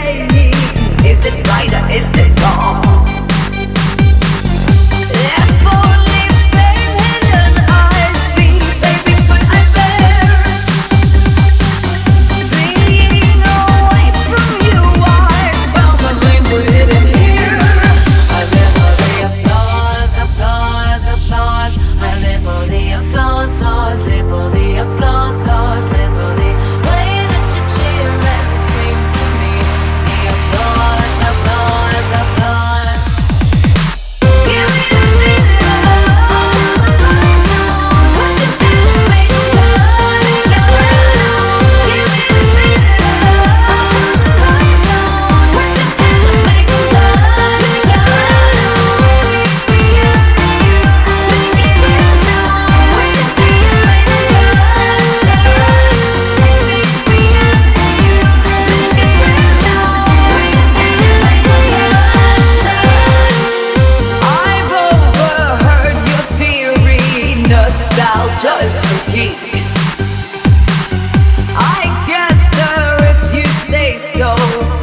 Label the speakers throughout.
Speaker 1: baby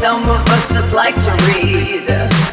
Speaker 1: Some of us just like to read.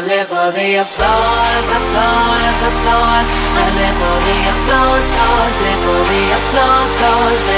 Speaker 1: I live for the applause, applause, applause. I live for the applause, applause. Live for the applause, applause.